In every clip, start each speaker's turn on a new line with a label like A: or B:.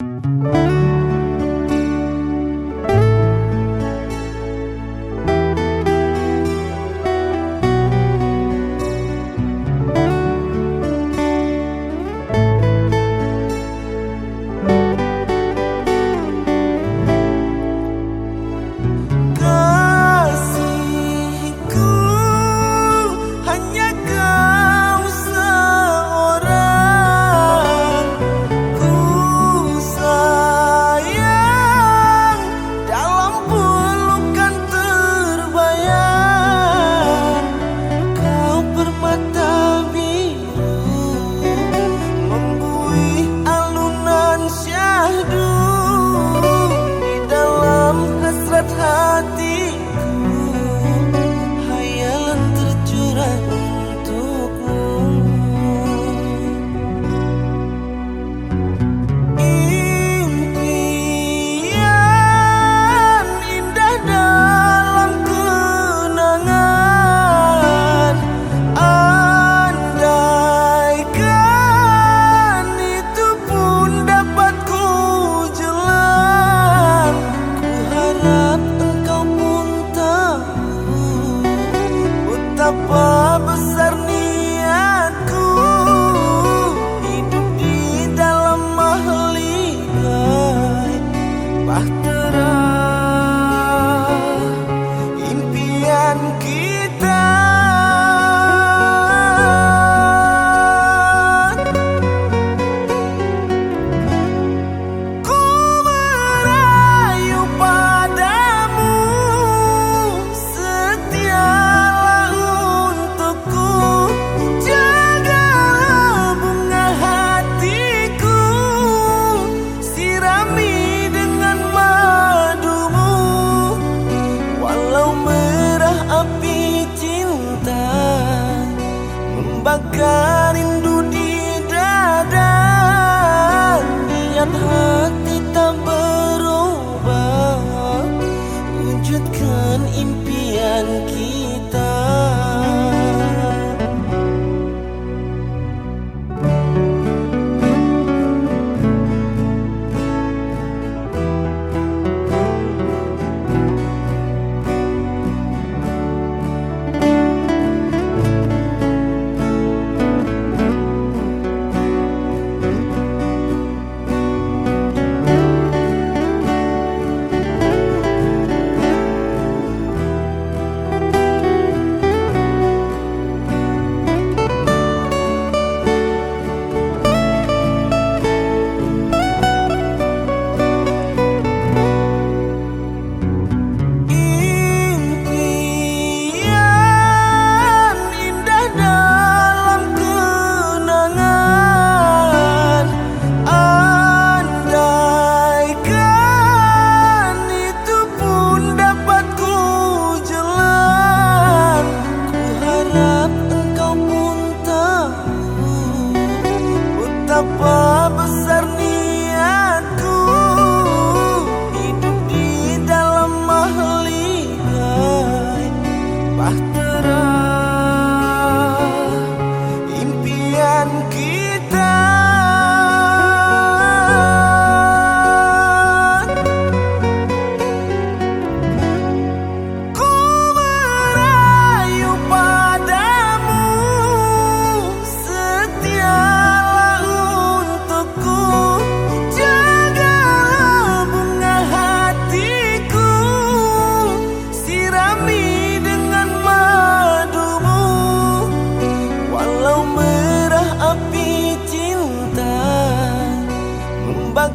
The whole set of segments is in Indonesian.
A: Música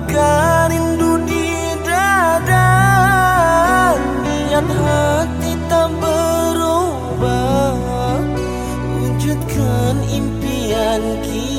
A: Menggetarkan rindu di dada Niat hati tak berubah. Wujudkan impian kita.